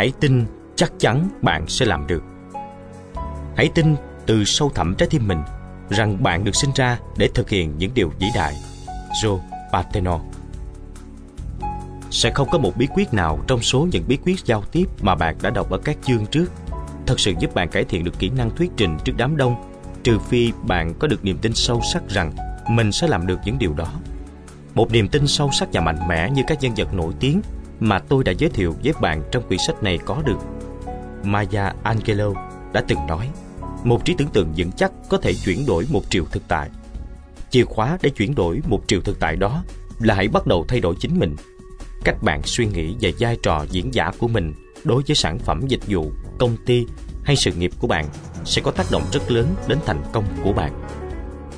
Hãy tin, chắc chắn bạn sẽ làm được. Hãy tin từ sâu thẳm trái tim mình rằng bạn được sinh ra để thực hiện những điều vĩ đại. Joe Paterno Sẽ không có một bí quyết nào trong số những bí quyết giao tiếp mà bạn đã đọc ở các chương trước thật sự giúp bạn cải thiện được kỹ năng thuyết trình trước đám đông, trừ phi bạn có được niềm tin sâu sắc rằng mình sẽ làm được những điều đó. Một niềm tin sâu sắc và mạnh mẽ như các nhân vật nổi tiếng mà tôi đã giới thiệu với bạn trong quyển sách này có được. Maya Angelou đã từng nói, một trí tưởng tượng vững chắc có thể chuyển đổi một triệu thực tại. Chìa khóa để chuyển đổi một triệu thực tại đó là hãy bắt đầu thay đổi chính mình. Cách bạn suy nghĩ về vai trò diễn giả của mình đối với sản phẩm dịch vụ, công ty hay sự nghiệp của bạn sẽ có tác động rất lớn đến thành công của bạn.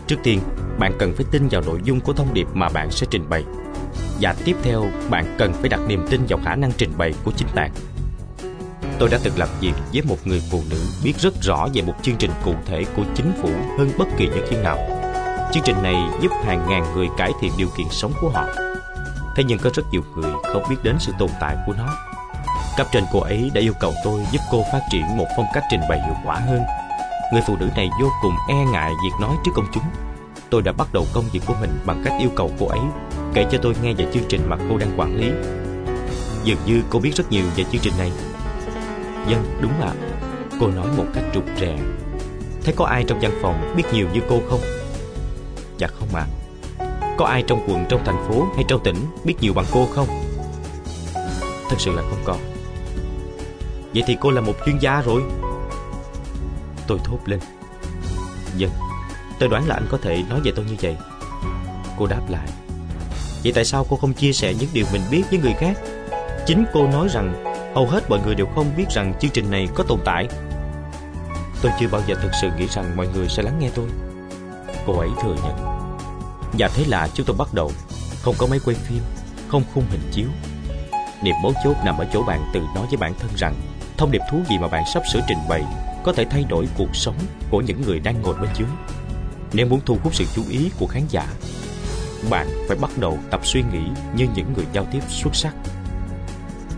Trước tiên, bạn cần phải tin vào nội dung của thông điệp mà bạn sẽ trình bày. Và tiếp theo, bạn cần phải đặt niềm tin vào khả năng trình bày của chính bạn. Tôi đã từng làm việc với một người phụ nữ biết rất rõ về một chương trình cụ thể của chính phủ hơn bất kỳ nhân viên nào. Chương trình này giúp hàng ngàn người cải thiện điều kiện sống của họ. Thế nhưng có rất nhiều người không biết đến sự tồn tại của nó. Cấp trên cô ấy đã yêu cầu tôi giúp cô phát triển một phong cách trình bày hiệu quả hơn. Người phụ nữ này vô cùng e ngại việc nói trước công chúng. Tôi đã bắt đầu công việc của mình bằng cách yêu cầu cô ấy kể cho tôi nghe về chương trình mà cô đang quản lý. Dường như cô biết rất nhiều về chương trình này. Dân, vâng, đúng ạ. Cô nói một cách rụt rè. Thế có ai trong văn phòng biết nhiều như cô không? Dạ không ạ. Có ai trong quận, trong thành phố hay trong tỉnh biết nhiều bằng cô không? Thật sự là không có. Vậy thì cô là một chuyên gia rồi Tôi thốt lên. Dân vâng, Tôi đoán là anh có thể nói về tôi như vậy. Cô đáp lại Vậy tại sao cô không chia sẻ những điều mình biết với người khác? Chính cô nói rằng Hầu hết mọi người đều không biết rằng chương trình này có tồn tại. Tôi chưa bao giờ thực sự nghĩ rằng mọi người sẽ lắng nghe tôi. Cô ấy thừa nhận. Và thế là chúng tôi bắt đầu. Không có máy quay phim Không khung hình chiếu. Niềm mấu chốt nằm ở chỗ bạn tự nói với bản thân rằng thông điệp thú gì mà bạn sắp sửa trình bày có thể thay đổi cuộc sống của những người đang ngồi bên dưới. Nếu muốn thu hút sự chú ý của khán giả, bạn phải bắt đầu tập suy nghĩ như những người giao tiếp xuất sắc.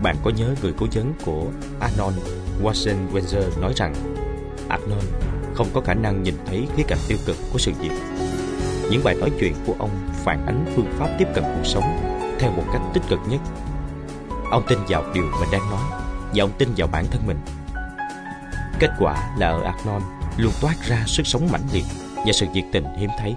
Bạn có nhớ người cố vấn của Arnold Schwarzenegger nói rằng Arnold không có khả năng nhìn thấy khía cạnh tiêu cực của sự việc. Những bài nói chuyện của ông phản ánh phương pháp tiếp cận cuộc sống theo một cách tích cực nhất. Ông tin vào điều mình đang nói và ông tin vào bản thân mình. Kết quả là ở Arnon luôn toát ra sức sống mãnh liệt và sự nhiệt tình hiếm thấy.